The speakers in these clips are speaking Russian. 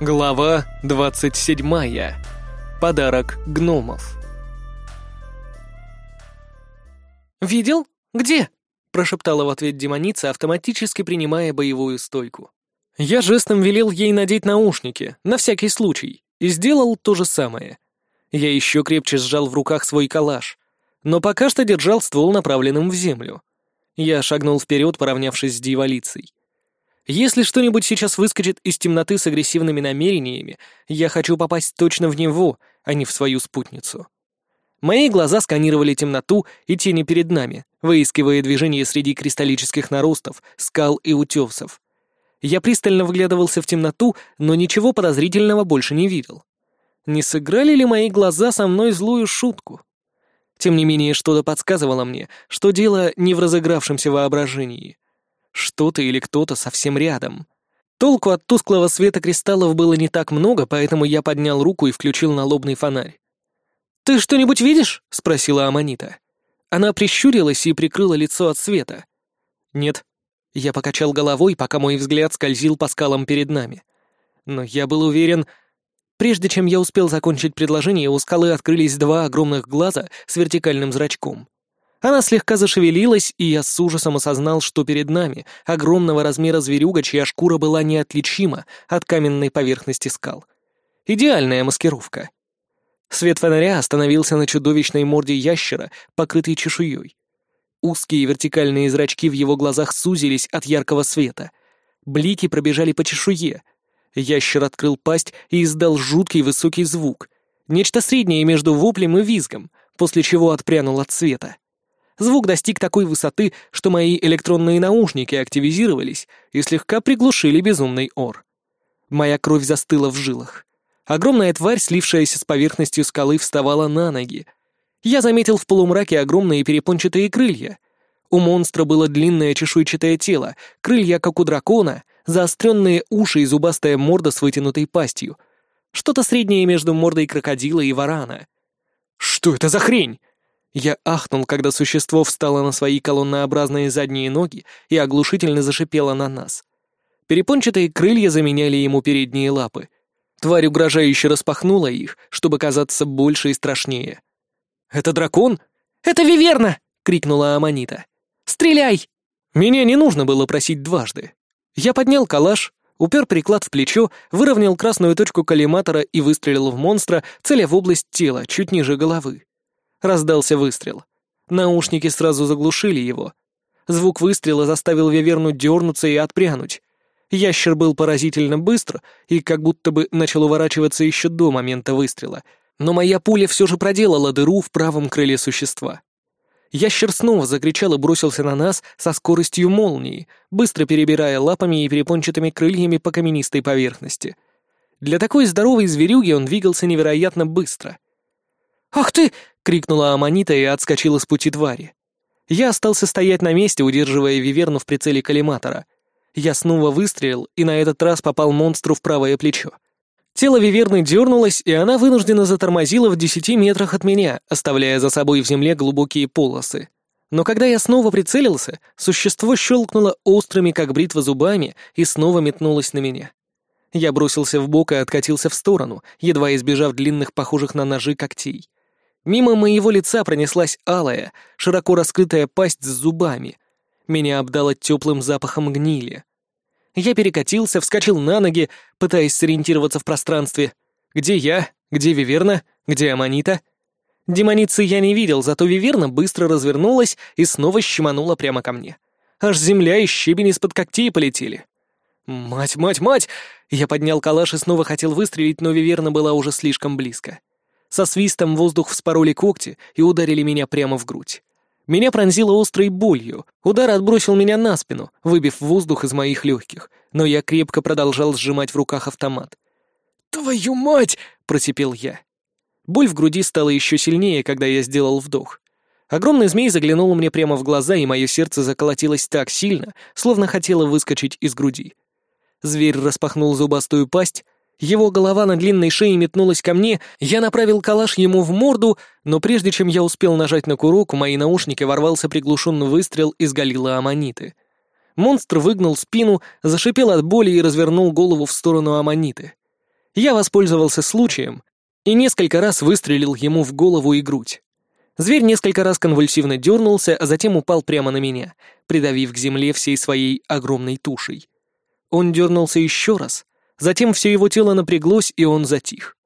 Глава 27. Подарок гномов. «Видел? Где?» — прошептала в ответ демоница, автоматически принимая боевую стойку. Я жестом велел ей надеть наушники, на всякий случай, и сделал то же самое. Я еще крепче сжал в руках свой калаш, но пока что держал ствол направленным в землю. Я шагнул вперед, поравнявшись с дьяволицей. Если что-нибудь сейчас выскочит из темноты с агрессивными намерениями, я хочу попасть точно в него, а не в свою спутницу. Мои глаза сканировали темноту и тени перед нами, выискивая движение среди кристаллических наростов, скал и утесов. Я пристально вглядывался в темноту, но ничего подозрительного больше не видел. Не сыграли ли мои глаза со мной злую шутку? Тем не менее, что-то подсказывало мне, что дело не в разыгравшемся воображении — что-то или кто-то совсем рядом. Толку от тусклого света кристаллов было не так много, поэтому я поднял руку и включил налобный фонарь. «Ты что-нибудь видишь?» — спросила Аманита. Она прищурилась и прикрыла лицо от света. «Нет». Я покачал головой, пока мой взгляд скользил по скалам перед нами. Но я был уверен... Прежде чем я успел закончить предложение, у скалы открылись два огромных глаза с вертикальным зрачком. Она слегка зашевелилась, и я с ужасом осознал, что перед нами огромного размера зверюга, чья шкура была неотличима от каменной поверхности скал. Идеальная маскировка. Свет фонаря остановился на чудовищной морде ящера, покрытой чешуей. Узкие вертикальные зрачки в его глазах сузились от яркого света. Блики пробежали по чешуе. Ящер открыл пасть и издал жуткий высокий звук. Нечто среднее между воплем и визгом, после чего отпрянул от света. Звук достиг такой высоты, что мои электронные наушники активизировались и слегка приглушили безумный ор. Моя кровь застыла в жилах. Огромная тварь, слившаяся с поверхностью скалы, вставала на ноги. Я заметил в полумраке огромные перепончатые крылья. У монстра было длинное чешуйчатое тело, крылья, как у дракона, заостренные уши и зубастая морда с вытянутой пастью. Что-то среднее между мордой крокодила и варана. «Что это за хрень?» Я ахнул, когда существо встало на свои колоннообразные задние ноги и оглушительно зашипело на нас. Перепончатые крылья заменяли ему передние лапы. Тварь угрожающе распахнула их, чтобы казаться больше и страшнее. «Это дракон? Это Виверна!» — крикнула Аманита. «Стреляй!» Меня не нужно было просить дважды. Я поднял калаш, упер приклад в плечо, выровнял красную точку коллиматора и выстрелил в монстра, целя в область тела, чуть ниже головы. Раздался выстрел. Наушники сразу заглушили его. Звук выстрела заставил Виверну дернуться и отпрянуть. Ящер был поразительно быстро и как будто бы начал уворачиваться еще до момента выстрела, но моя пуля все же проделала дыру в правом крыле существа. Ящер снова закричал и бросился на нас со скоростью молнии, быстро перебирая лапами и перепончатыми крыльями по каменистой поверхности. Для такой здоровой зверюги он двигался невероятно быстро. «Ах ты!» — крикнула Аманита и отскочила с пути твари. Я остался стоять на месте, удерживая Виверну в прицеле коллиматора. Я снова выстрелил, и на этот раз попал монстру в правое плечо. Тело Виверны дернулось, и она вынужденно затормозила в десяти метрах от меня, оставляя за собой в земле глубокие полосы. Но когда я снова прицелился, существо щелкнуло острыми, как бритва, зубами и снова метнулось на меня. Я бросился в бок и откатился в сторону, едва избежав длинных, похожих на ножи, когтей. Мимо моего лица пронеслась алая, широко раскрытая пасть с зубами. Меня обдало теплым запахом гнили. Я перекатился, вскочил на ноги, пытаясь сориентироваться в пространстве. Где я? Где Виверна? Где Аманита? Демоницы я не видел, зато Виверна быстро развернулась и снова щеманула прямо ко мне. Аж земля и щебень из-под когтей полетели. «Мать, мать, мать!» Я поднял калаш и снова хотел выстрелить, но Виверна была уже слишком близко. Со свистом воздух вспороли когти и ударили меня прямо в грудь. Меня пронзило острой болью. Удар отбросил меня на спину, выбив воздух из моих легких, но я крепко продолжал сжимать в руках автомат. «Твою мать!» — просипел я. Боль в груди стала еще сильнее, когда я сделал вдох. Огромный змей заглянул мне прямо в глаза, и мое сердце заколотилось так сильно, словно хотело выскочить из груди. Зверь распахнул зубастую пасть, его голова на длинной шее метнулась ко мне, я направил калаш ему в морду, но прежде чем я успел нажать на курок, в мои наушники ворвался приглушенный выстрел из галила аммониты. Монстр выгнул спину, зашипел от боли и развернул голову в сторону аммониты. Я воспользовался случаем и несколько раз выстрелил ему в голову и грудь. Зверь несколько раз конвульсивно дернулся, а затем упал прямо на меня, придавив к земле всей своей огромной тушей. Он дернулся еще раз, затем все его тело напряглось, и он затих.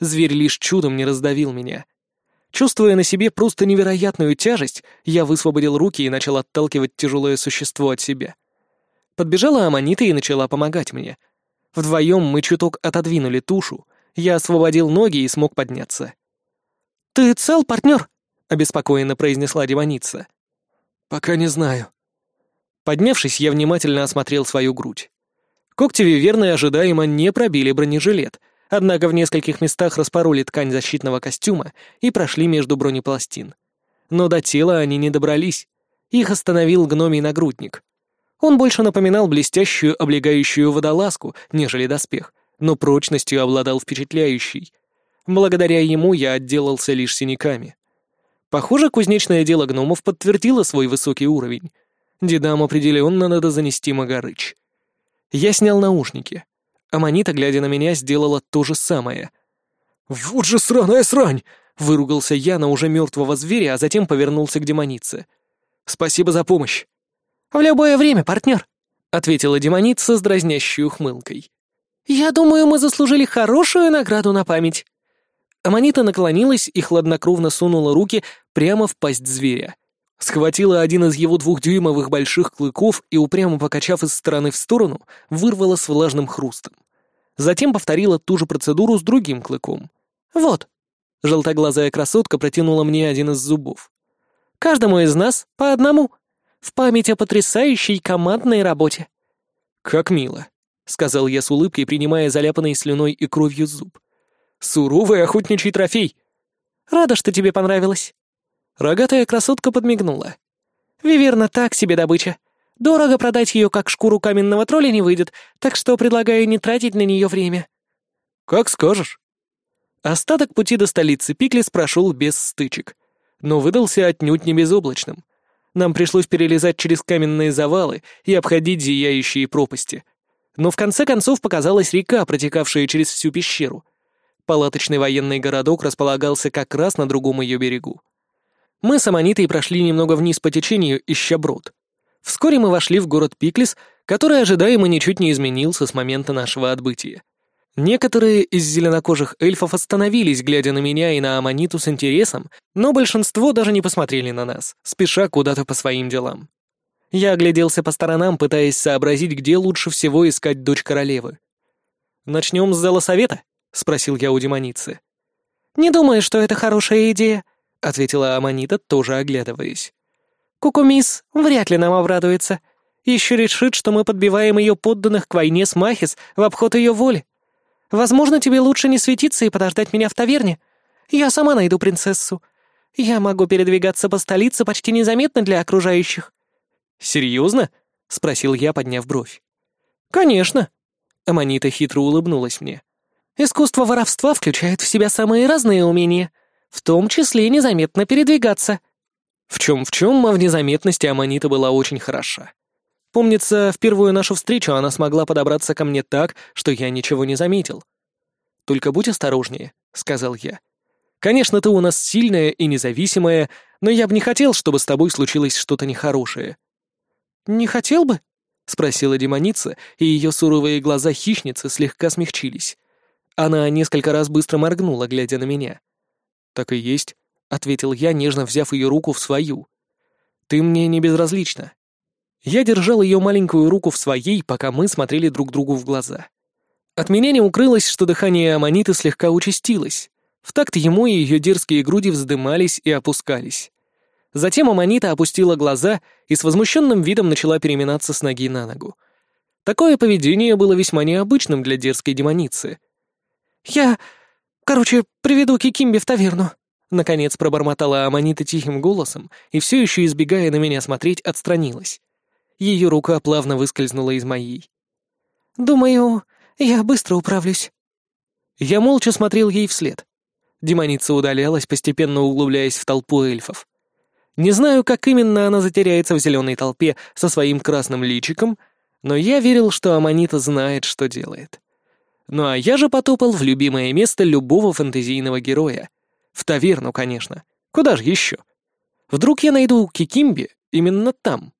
Зверь лишь чудом не раздавил меня. Чувствуя на себе просто невероятную тяжесть, я высвободил руки и начал отталкивать тяжелое существо от себя. Подбежала Аманита и начала помогать мне. Вдвоем мы чуток отодвинули тушу, я освободил ноги и смог подняться. «Ты цел, партнер?» — обеспокоенно произнесла демоница. «Пока не знаю». Поднявшись, я внимательно осмотрел свою грудь. Когти Виверны ожидаемо не пробили бронежилет, однако в нескольких местах распороли ткань защитного костюма и прошли между бронепластин. Но до тела они не добрались. Их остановил гномий нагрудник. Он больше напоминал блестящую облегающую водолазку, нежели доспех, но прочностью обладал впечатляющей. Благодаря ему я отделался лишь синяками. Похоже, кузнечное дело гномов подтвердило свой высокий уровень. Дедам определенно надо занести Магарыч. Я снял наушники. Аманита, глядя на меня, сделала то же самое. «Вот же сраная срань!» — выругался я на уже мертвого зверя, а затем повернулся к демонице. «Спасибо за помощь». «В любое время, партнер», — ответила демоница с дразнящей ухмылкой. «Я думаю, мы заслужили хорошую награду на память». Аманита наклонилась и хладнокровно сунула руки прямо в пасть зверя. Схватила один из его двухдюймовых больших клыков и, упрямо покачав из стороны в сторону, вырвала с влажным хрустом. Затем повторила ту же процедуру с другим клыком. «Вот». Желтоглазая красотка протянула мне один из зубов. «Каждому из нас по одному. В память о потрясающей командной работе». «Как мило», — сказал я с улыбкой, принимая заляпанный слюной и кровью зуб. «Суровый охотничий трофей!» «Рада, что тебе понравилось!» Рогатая красотка подмигнула. «Виверна так себе добыча. Дорого продать ее, как шкуру каменного тролля, не выйдет, так что предлагаю не тратить на нее время». «Как скажешь». Остаток пути до столицы Пиклис прошел без стычек, но выдался отнюдь не безоблачным. Нам пришлось перелезать через каменные завалы и обходить зияющие пропасти — но в конце концов показалась река, протекавшая через всю пещеру. Палаточный военный городок располагался как раз на другом ее берегу. Мы с Аманитой прошли немного вниз по течению, ища брод. Вскоре мы вошли в город Пиклис, который ожидаемо ничуть не изменился с момента нашего отбытия. Некоторые из зеленокожих эльфов остановились, глядя на меня и на Аманиту с интересом, но большинство даже не посмотрели на нас, спеша куда-то по своим делам. Я огляделся по сторонам, пытаясь сообразить, где лучше всего искать дочь королевы. «Начнем с зала совета?» — спросил я у демоницы. «Не думаю, что это хорошая идея», — ответила Аманита, тоже оглядываясь. «Кукумис вряд ли нам обрадуется. Еще решит, что мы подбиваем ее подданных к войне с Махис в обход ее воли. Возможно, тебе лучше не светиться и подождать меня в таверне. Я сама найду принцессу. Я могу передвигаться по столице почти незаметно для окружающих. «Серьезно?» — спросил я, подняв бровь. «Конечно». Аманита хитро улыбнулась мне. «Искусство воровства включает в себя самые разные умения, в том числе незаметно передвигаться». В чем в чем, а в незаметности Аманита была очень хороша. Помнится, в первую нашу встречу она смогла подобраться ко мне так, что я ничего не заметил. «Только будь осторожнее», — сказал я. «Конечно, ты у нас сильная и независимая, но я бы не хотел, чтобы с тобой случилось что-то нехорошее. «Не хотел бы?» — спросила демоница, и ее суровые глаза хищницы слегка смягчились. Она несколько раз быстро моргнула, глядя на меня. «Так и есть», — ответил я, нежно взяв ее руку в свою. «Ты мне не безразлична». Я держал ее маленькую руку в своей, пока мы смотрели друг другу в глаза. От меня не укрылось, что дыхание Аманиты слегка участилось. В такт ему ее дерзкие груди вздымались и опускались. Затем Аманита опустила глаза и с возмущенным видом начала переминаться с ноги на ногу. Такое поведение было весьма необычным для дерзкой демоницы. «Я... короче, приведу Кикимби в таверну», — наконец пробормотала Аманита тихим голосом и все еще, избегая на меня смотреть, отстранилась. Ее рука плавно выскользнула из моей. «Думаю, я быстро управлюсь». Я молча смотрел ей вслед. Демоница удалялась, постепенно углубляясь в толпу эльфов. Не знаю, как именно она затеряется в зеленой толпе со своим красным личиком, но я верил, что Аманита знает, что делает. Ну а я же потопал в любимое место любого фэнтезийного героя. В таверну, конечно. Куда же еще? Вдруг я найду Кикимби именно там?